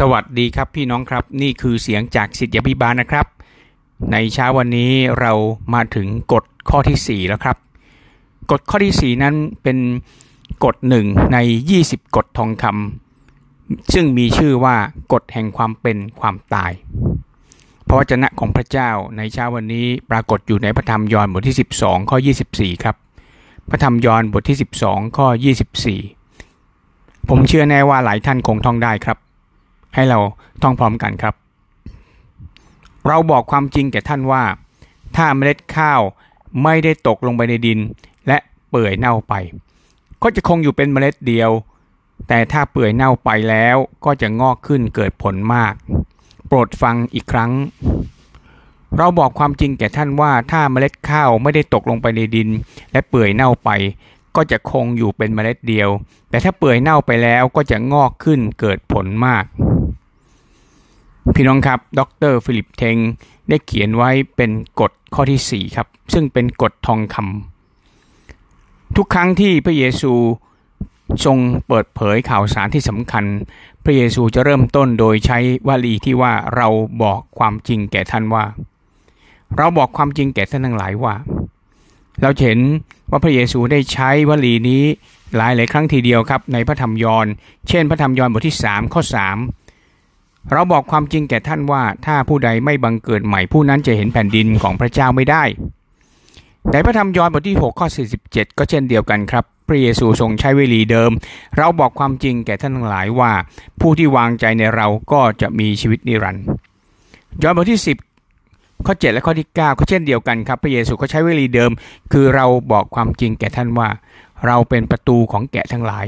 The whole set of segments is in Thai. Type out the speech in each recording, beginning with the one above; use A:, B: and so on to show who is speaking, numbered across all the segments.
A: สวัสดีครับพี่น้องครับนี่คือเสียงจากสิทธิพิบาลนะครับ ในเช้าวันนี้เรามาถึงกฎข้อที่ 4 แล้วครับ กฎข้อที่ 4 นั้นเป็นกฎหนึ่งใน 20 กฎทองคำซึ่งมีชื่อว่ากฎแห่งความเป็นความตาย พระวจนะของพระเจ้าในเช้าวันนี้ปรากฏอยู่ในพระธรรมยอห์นบทที่ 12 ข้อ 24 ครับ พระธรรมยอห์นบทที่ 12 ข้อ 24 ผมเชื่อแน่ว่าหลายท่านคงท่องได้ครับ ให้เราท่องพร้อมกันครับ เราบอกความจริงแก่ท่านว่า ถ้าเมล็ดข้าวไม่ได้ตกลงไปในดิน และเปื่อยเน่าไป ก็จะคงอยู่เป็นเมล็ดเดียว แต่ถ้าเปื่อยเน่าไปแล้วก็จะงอกขึ้นเกิดผลมาก โปรดฟังอีกครั้ง เราบอกความจริงแก่ท่านว่าถ้าเมล็ดข้าวไม่ได้ตกลงไปในดิน และเปื่อยเน่าไปก็จะคงอยู่เป็นเมล็ดเดียว แต่ถ้าเปื่อยเน่าไปแล้วก็จะงอกขึ้นเกิดผลมาก พี่น้องครับ ดรฟิลิปเทงได้เขียนไว้เป็นกฎข้อที่ 4 ครับ ซึ่งเป็นกฎทองคำทุกครั้งที่พระเยซูทรงเปิดเผยข่าวสารที่สำคัญ พระเยซูจะเริ่มต้นโดยใช้วลีที่ว่าเราบอกความจริงแก่ท่านว่า เราบอกความจริงแก่ท่านทั้งหลายว่า เราเห็นว่าพระเยซูได้ใช้วลีนี้หลายหลายครั้งทีเดียวครับในพระธรรมยอห์นเช่น พระธรรมยอห์นบทที่ 3 ข้อ 3 เราบอกความจริงแก่ท่านว่า ถ้าผู้ใดไม่บังเกิดใหม่ผู้นั้นจะเห็นแผ่นดินของพระเจ้าไม่ได้ในพระธรรมยอห์นบทที่ 6 ข้อ 47 ก็เช่นเดียวกันครับ พระเยซูทรงใช้เวลีเดิม เราบอกความจริงแก่ท่านทั้งหลายว่า ผู้ที่วางใจในเราก็จะมีชีวิตนิรันดร์ยอห์นบทที่ 10 ข้อ 7 และข้อที่ 9 ก็เช่นเดียวกันครับ พระเยซูก็ใช้เวลีเดิม คือเราบอกความจริงแก่ท่านว่า เราเป็นประตูของแกะทั้งหลาย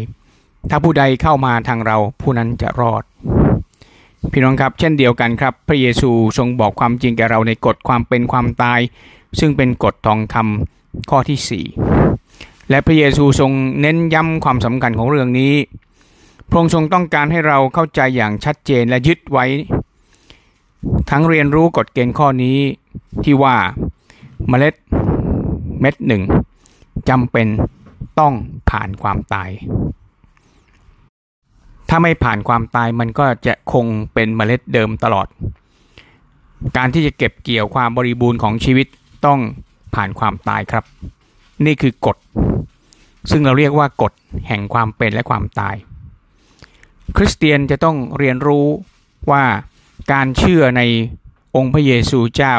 A: ถ้าผู้ใดเข้ามาทางเราผู้นั้นจะรอด พี่น้องครับเช่นเดียวกันครับ พระเยซูทรงบอกความจริงแก่เราในกฎความเป็นความตาย ซึ่งเป็นกฎทองคำข้อที่ 4 และพระเยซูทรงเน้นย้ำความสำคัญของเรื่องนี้พระองค์ทรงต้องการให้เราเข้าใจอย่างชัดเจนและยึดไว้ ทั้งเรียนรู้กฎเกณฑ์ข้อนี้ที่ว่าเมล็ดเม็ดหนึ่งจำเป็นต้องผ่านความตาย ถ้าไม่ผ่านความตายมันก็จะคงเป็นเมล็ดเดิมตลอด การที่จะเก็บเกี่ยวความบริบูรณ์ของชีวิตต้องผ่านความตายครับ นี่คือกฎ ซึ่งเราเรียกว่ากฎแห่งความเป็นและความตาย คริสเตียนจะต้องเรียนรู้ว่าการเชื่อในองค์พระเยซูเจ้า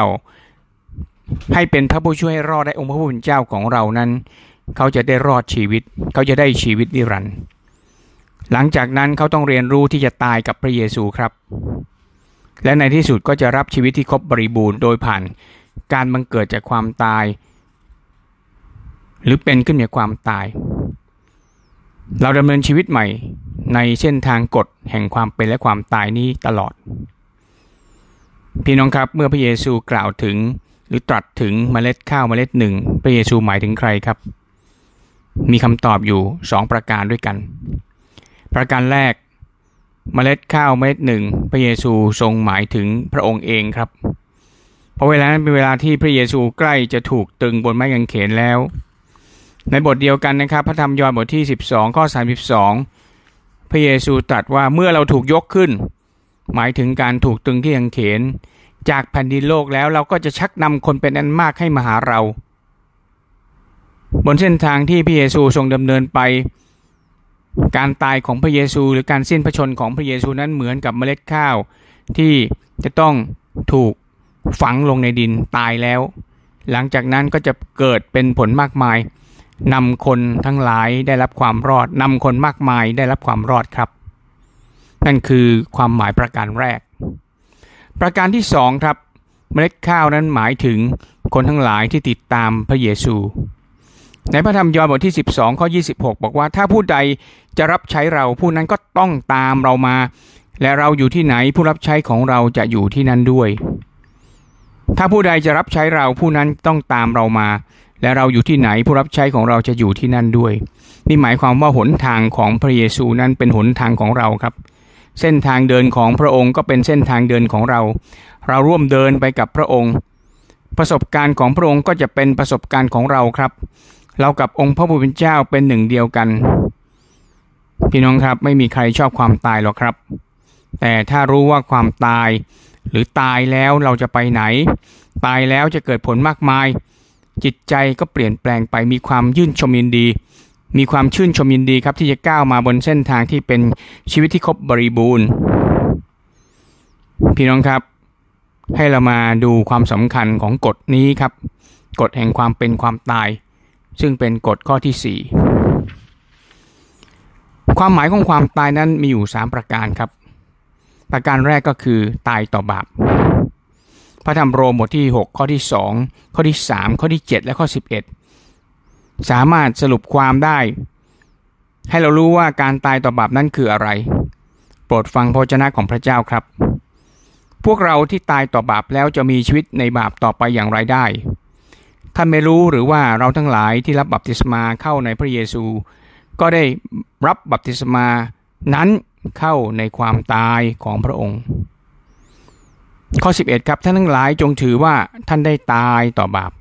A: ให้เป็นพระผู้ช่วยรอดได้องค์พระผู้เป็นเจ้าของเรานั้น เขาจะได้รอดชีวิต เขาจะได้ชีวิตนิรันดร์ หลังจากนั้นเขาต้องเรียนรู้ที่จะตายกับพระเยซูครับ และในที่สุดก็จะรับชีวิตที่ครบบริบูรณ์โดยผ่านการบังเกิดจากความตาย หรือเป็นขึ้นจากความตาย เราดำเนินชีวิตใหม่ในเส้นทางกฎแห่งความเป็นและความตายนี้ตลอด พี่น้องครับเมื่อพระเยซูกล่าวถึงหรือตรัสถึงเมล็ดข้าวเมล็ดหนึ่ง พระเยซูหมายถึงใครครับ มีคำตอบอยู่สองประการด้วยกัน ประการแรกเมล็ดข้าวเม็ดหนึ่งพระเยซูทรงหมายถึงพระองค์เองครับ เพราะเวลานั้นเป็นเวลาที่พระเยซูใกล้จะถูกตึงบนไม้กางเขนแล้ว ในบทเดียวกันนะครับ พระธรรมยอห์นบทที่ 12 ข้อ 32 พระเยซูตรัสว่าเมื่อเราถูกยกขึ้น หมายถึงการถูกตึงที่กางเขน จากแผ่นดินโลกแล้วเราก็จะชักนำคนเป็นอันมากให้มาหาเรา บนเส้นทางที่พระเยซูทรงดำเนินไป การตายของพระเยซู หรือการสิ้นพระชนของพระเยซูนั้นเหมือนกับเมล็ดข้าว ที่จะต้องถูกฝังลงในดินตายแล้ว หลังจากนั้นก็จะเกิดเป็นผลมากมายนำคนทั้งหลายได้รับความรอดนำคนมากมายได้รับความรอดครับ นั่นคือความหมายประการแรก ประการที่สองครับ เมล็ดข้าวนั้นหมายถึงคนทั้งหลายที่ติดตามพระเยซู ในพระธรรมยอห์นบทที่ 12 ข้อ 26 บอกว่าถ้าผู้ใดจะรับใช้เราผู้นั้นก็ต้องตามเรามา และเราอยู่ที่ไหนผู้รับใช้ของเราจะอยู่ที่นั่นด้วย ถ้าผู้ใดจะรับใช้เราผู้นั้นต้องตามเรามา และเราอยู่ที่ไหนผู้รับใช้ของเราจะอยู่ที่นั่นด้วย นี่หมายความว่าหนทางของพระเยซูนั้นเป็นหนทางของเราครับ เส้นทางเดินของพระองค์ก็เป็นเส้นทางเดินของเรา เราร่วมเดินไปกับพระองค์ ประสบการณ์ของพระองค์ก็จะเป็นประสบการณ์ของเราครับ เรากับองค์พระผู้เป็นเจ้าเป็นหนึ่งเดียวกัน พี่น้องครับไม่มีใครชอบความตายหรอกครับ แต่ถ้ารู้ว่าความตาย หรือตายแล้วเราจะไปไหน ตายแล้วจะเกิดผลมากมาย จิตใจก็เปลี่ยนแปลงไปมีความยื่นชมยินดี มีความชื่นชมยินดีครับที่จะก้าวมาบนเส้นทางที่เป็นชีวิตที่ครบบริบูรณ์ พี่น้องครับให้เรามาดูความสำคัญของกฎนี้ครับ กฎแห่งความเป็นความตาย ซึ่งเป็นกฎข้อที่ 4 ความหมายของความตายนั้นมีอยู่ 3 ประการครับ ประการแรกก็คือตายต่อบาป พระธรรมโรมบทที่ 6 ข้อที่ 2 ข้อที่ 3 ข้อที่ 7 และข้อ 11 สามารถสรุปความได้ ให้เรารู้ว่าการตายต่อบาปนั้นคืออะไร โปรดฟังพระเจ้าของพระเจ้าครับ พวกเราที่ตายต่อบาปแล้วจะมีชีวิตในบาปต่อไปอย่างไรได้ ท่านไม่รู้หรือว่าเราทั้งหลายที่รับบัพติศมาเข้าในพระเยซู ก็ได้รับบัพติศมานั้นเข้าในความตายของพระองค์ ข้อ 11 ครับท่านทั้งหลายจงถือว่าท่านได้ตายต่อบาป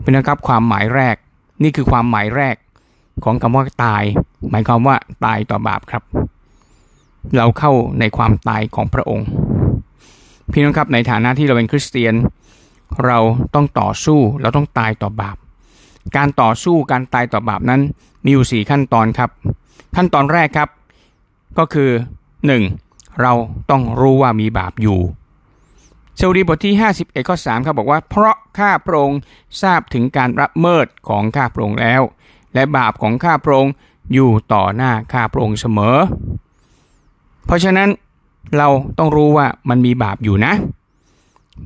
A: เป็นนะครับความหมายแรกนี่คือความหมายแรกของคำว่าตาย หมายความว่าตายต่อบาปครับ เราเข้าในความตายของพระองค์ พี่น้องครับในฐานะที่เราเป็นคริสเตียน เราต้องต่อสู้เราต้องตายต่อบาป การต่อสู้การตายต่อบาปนั้นมีอยู่สี่ขั้นตอนครับ ขั้นตอนแรกครับ ก็คือ 1. เราต้องรู้ว่ามีบาปอยู่สดุดีบทที่ 51ข้อ3ครับบอกว่า เพราะข้าพระองค์ทราบถึงการละเมิดของข้าพระองค์แล้ว และบาปของข้าพระองค์อยู่ต่อหน้าข้าพระองค์เสมอ เพราะฉะนั้นเราต้องรู้ว่ามันมีบาปอยู่นะ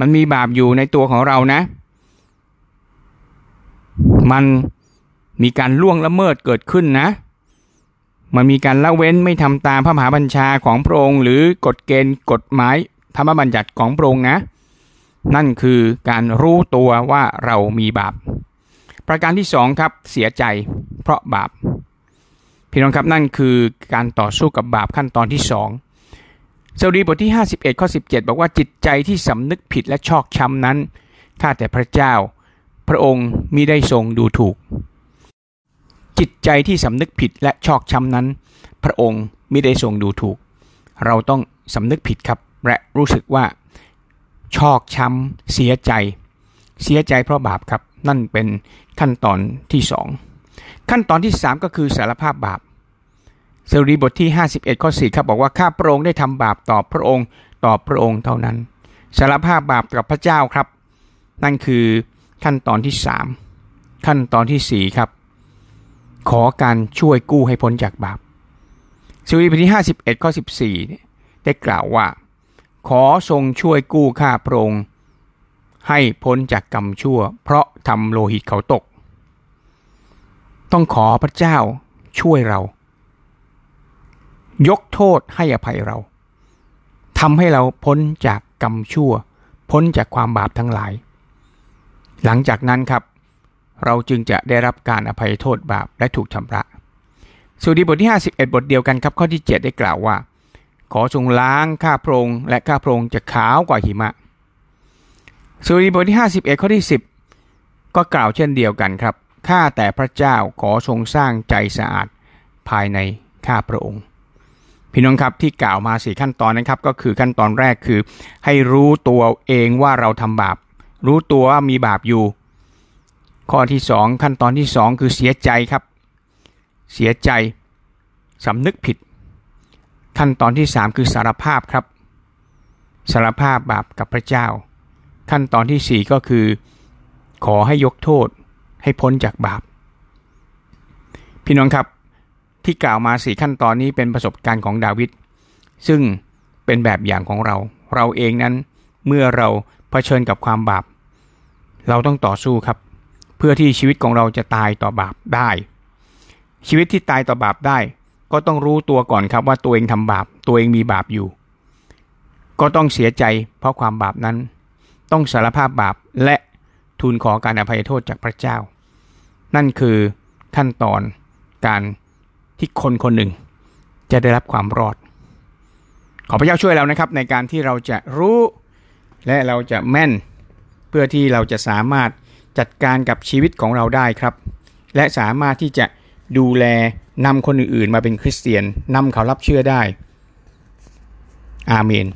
A: มันมีบาปอยู่ในตัวของเรานะ มันมีการล่วงละเมิดเกิดขึ้นนะ มันมีการละเว้นไม่ทำตามพระมหาบัญชาของพระองค์ หรือกฎเกณฑ์กฎหมายธรรมบัญญัติของพระองค์นะ นั่นคือการรู้ตัวว่าเรามีบาป ประการที่สองครับเสียใจเพราะบาป พี่น้องครับนั่นคือการต่อสู้กับบาปขั้นตอนที่สอง สดุดีบทที่ 51ข้อ17 บอกว่าจิตใจที่สำนึกผิดและชอกช้ำนั้นข้าแต่พระเจ้า พระองค์มิได้ทรงดูถูก จิตใจที่สำนึกผิดและชอกช้ำนั้น พระองค์มิได้ทรงดูถูก เราต้องสำนึกผิดครับและรู้สึกว่า ชอกช้ำเสียใจ เสียใจเพราะบาปครับ นั่นเป็นขั้นตอนที่สองขั้นตอนที่ 3 ก็คือสารภาพบาป สดุดีบทที่ 51 ข้อ 4 ครับบอกว่าข้าพระองค์ได้ทำบาปต่อพระองค์ต่อพระองค์เท่านั้น สารภาพบาปกับพระเจ้าครับ นั่นคือขั้นตอนที่ 3 ขั้นตอนที่ 4 ครับ ขอการช่วยกู้ให้พ้นจากบาปสดุดีบทที่ 51 ข้อ 14 ได้กล่าวว่า ขอทรงช่วยกู้ข้าพระองค์ให้พ้นจากกรรมชั่ว เพราะทำโลหิตเขาตก ต้องขอพระเจ้าช่วยเรา ยกโทษให้อภัยเราทำให้เราพ้นจากกรรมชั่ว พ้นจากความบาปทั้งหลาย หลังจากนั้นครับ เราจึงจะได้รับการอภัยโทษบาปและถูกชำระสุดีบทที่ 51 บทเดียวกันครับข้อที่ 7 ได้กล่าวว่า ขอทรงล้างข้าพระองค์และข้าพระองค์จะขาวกว่าหิมะสุดีบทที่ 51 ข้อที่ 10 ก็กล่าวเช่นเดียวกันครับข้าแต่พระเจ้าขอทรงสร้างใจสะอาดภายในข้าพระองค์ พี่น้องครับที่กล่าวมาสี่ขั้นตอนนะครับก็คือขั้นตอนแรกคือ ให้รู้ตัวเองว่าเราทำบาป รู้ตัวว่ามีบาปอยู่ ข้อที่สองขั้นตอนที่สองคือเสียใจครับ เสียใจสำนึกผิด ขั้นตอนที่สามคือสารภาพครับ สารภาพบาปกับพระเจ้า ขั้นตอนที่สี่ก็คือ ขอให้ยกโทษให้พ้นจากบาป พี่น้องครับ ที่กล่าวมาสี่ขั้นตอนนี้เป็นประสบการณ์ของดาวิดซึ่งเป็นแบบอย่างของเรา เราเองนั้นเมื่อเราเผชิญกับความบาป เราต้องต่อสู้ครับ เพื่อที่ชีวิตของเราจะตายต่อบาปได้ ชีวิตที่ตายต่อบาปได้ ก็ต้องรู้ตัวก่อนครับว่าตัวเองทำบาป ตัวเองมีบาปอยู่ ก็ต้องเสียใจเพราะความบาปนั้น ต้องสารภาพบาปและทูลขอการอภัยโทษจากพระเจ้า นั่นคือขั้นตอนการ ที่คนคนหนึ่งจะได้รับความรอด ขอพระเจ้าช่วยเรานะครับ ในการที่เราจะรู้และเราจะแม่น เพื่อที่เราจะสามารถจัดการกับชีวิตของเราได้ครับ และสามารถที่จะดูแลนำคนอื่นๆ มาเป็นคริสเตียนนำเขารับเชื่อได้ อาเมน